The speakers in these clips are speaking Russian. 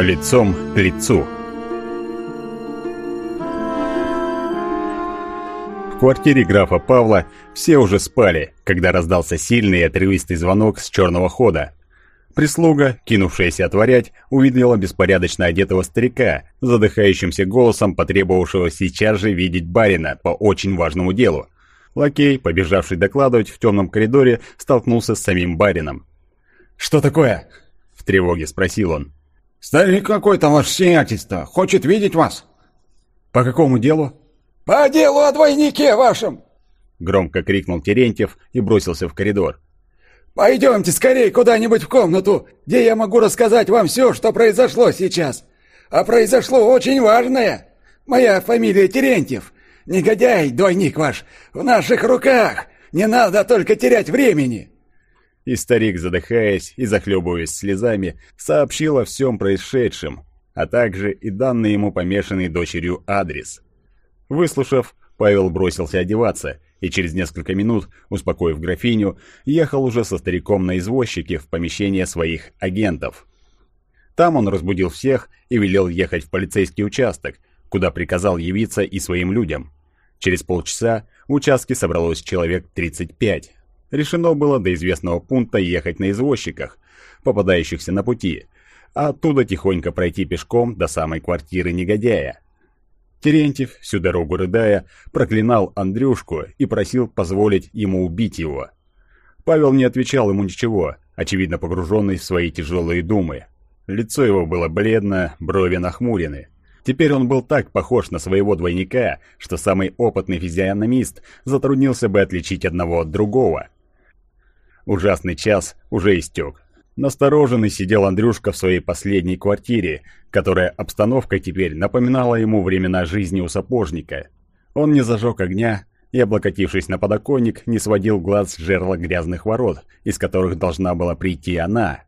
Лицом к лицу. В квартире графа Павла все уже спали, когда раздался сильный и отрывистый звонок с черного хода. Прислуга, кинувшаяся отворять, увидела беспорядочно одетого старика, задыхающимся голосом потребовавшего сейчас же видеть барина по очень важному делу. Лакей, побежавший докладывать в темном коридоре, столкнулся с самим барином. «Что такое?» — в тревоге спросил он. «Старик какой-то, ваше сиятельство, хочет видеть вас». «По какому делу?» «По делу о двойнике вашем!» Громко крикнул Терентьев и бросился в коридор. «Пойдемте скорее куда-нибудь в комнату, где я могу рассказать вам все, что произошло сейчас. А произошло очень важное. Моя фамилия Терентьев. Негодяй, двойник ваш, в наших руках. Не надо только терять времени». И старик, задыхаясь и захлебываясь слезами, сообщил о всем происшедшем, а также и данный ему помешанный дочерью адрес. Выслушав, Павел бросился одеваться и через несколько минут, успокоив графиню, ехал уже со стариком на извозчике в помещение своих агентов. Там он разбудил всех и велел ехать в полицейский участок, куда приказал явиться и своим людям. Через полчаса в участке собралось человек 35. Решено было до известного пункта ехать на извозчиках, попадающихся на пути, а оттуда тихонько пройти пешком до самой квартиры негодяя. Терентьев, всю дорогу рыдая, проклинал Андрюшку и просил позволить ему убить его. Павел не отвечал ему ничего, очевидно погруженный в свои тяжелые думы. Лицо его было бледно, брови нахмурены. Теперь он был так похож на своего двойника, что самый опытный физиономист затруднился бы отличить одного от другого. Ужасный час уже истек. Настороженный сидел Андрюшка в своей последней квартире, которая обстановкой теперь напоминала ему времена жизни у сапожника. Он не зажег огня и, облокотившись на подоконник, не сводил глаз с жерла грязных ворот, из которых должна была прийти она.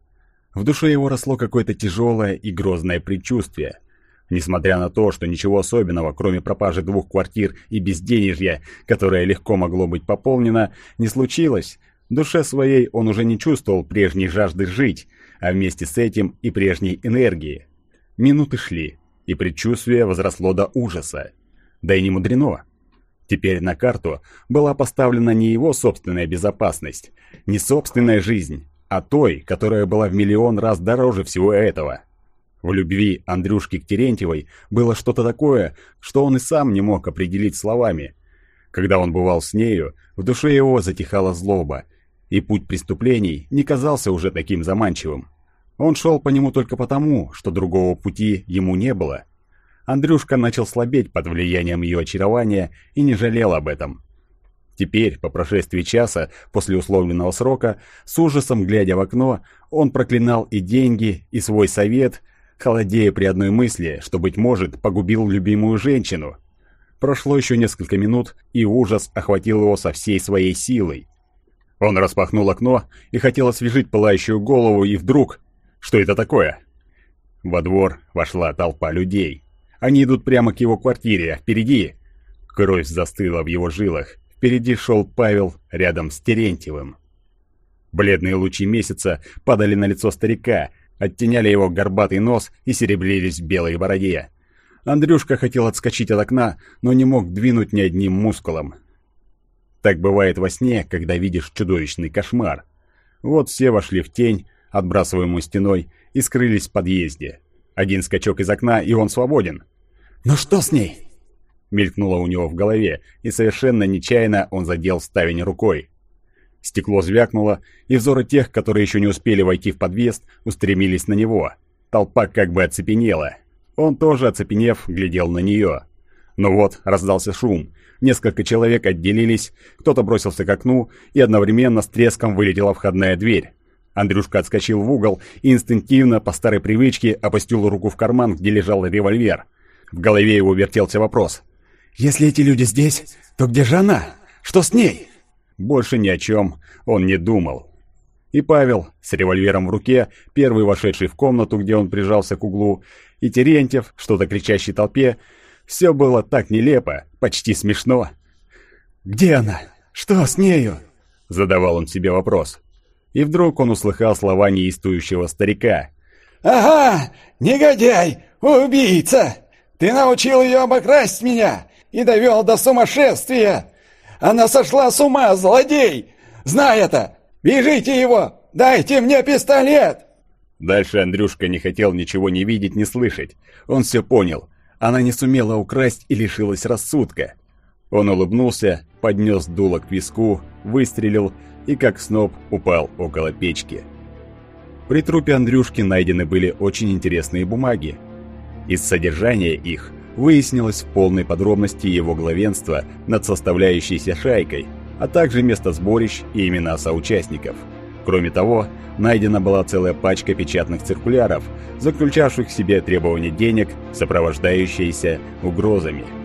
В душе его росло какое-то тяжелое и грозное предчувствие. Несмотря на то, что ничего особенного, кроме пропажи двух квартир и безденежья, которое легко могло быть пополнено, не случилось, в душе своей он уже не чувствовал прежней жажды жить, а вместе с этим и прежней энергии. Минуты шли, и предчувствие возросло до ужаса. Да и не мудрено. Теперь на карту была поставлена не его собственная безопасность, не собственная жизнь, а той, которая была в миллион раз дороже всего этого. В любви Андрюшки к Терентьевой было что-то такое, что он и сам не мог определить словами. Когда он бывал с нею, в душе его затихала злоба, и путь преступлений не казался уже таким заманчивым. Он шел по нему только потому, что другого пути ему не было. Андрюшка начал слабеть под влиянием ее очарования и не жалел об этом. Теперь, по прошествии часа после условленного срока, с ужасом глядя в окно, он проклинал и деньги, и свой совет, холодея при одной мысли, что, быть может, погубил любимую женщину. Прошло еще несколько минут, и ужас охватил его со всей своей силой. Он распахнул окно и хотел освежить пылающую голову, и вдруг... Что это такое? Во двор вошла толпа людей. Они идут прямо к его квартире, а впереди... Кровь застыла в его жилах. Впереди шел Павел рядом с Терентьевым. Бледные лучи месяца падали на лицо старика, оттеняли его горбатый нос и серебрились в белой бороде. Андрюшка хотел отскочить от окна, но не мог двинуть ни одним мускулом. Так бывает во сне, когда видишь чудовищный кошмар. Вот все вошли в тень, отбрасываемую стеной, и скрылись в подъезде. Один скачок из окна, и он свободен. «Ну что с ней?» Мелькнуло у него в голове, и совершенно нечаянно он задел ставень рукой. Стекло звякнуло, и взоры тех, которые еще не успели войти в подъезд, устремились на него. Толпа как бы оцепенела. Он тоже, оцепенев, глядел на нее. Но вот раздался шум, Несколько человек отделились, кто-то бросился к окну, и одновременно с треском вылетела входная дверь. Андрюшка отскочил в угол и инстинктивно, по старой привычке, опустил руку в карман, где лежал револьвер. В голове его вертелся вопрос. «Если эти люди здесь, то где же она? Что с ней?» Больше ни о чем он не думал. И Павел, с револьвером в руке, первый вошедший в комнату, где он прижался к углу, и Терентьев, что-то кричащей толпе, все было так нелепо, почти смешно. «Где она? Что с нею?» Задавал он себе вопрос. И вдруг он услыхал слова неистующего старика. Ага, негодяй, убийца! Ты научил ее обокрасть меня и довел до сумасшествия! Она сошла с ума, злодей! Знай это! Бежите его! Дайте мне пистолет!» Дальше Андрюшка не хотел ничего не видеть, не слышать. Он все понял. Она не сумела украсть и лишилась рассудка. Он улыбнулся, поднес дуло к виску, выстрелил и как сноп упал около печки. При трупе Андрюшки найдены были очень интересные бумаги. Из содержания их выяснилось в полной подробности его главенство над составляющейся шайкой, а также место сборищ и имена соучастников. Кроме того, найдена была целая пачка печатных циркуляров, заключавших в себе требования денег, сопровождающиеся угрозами –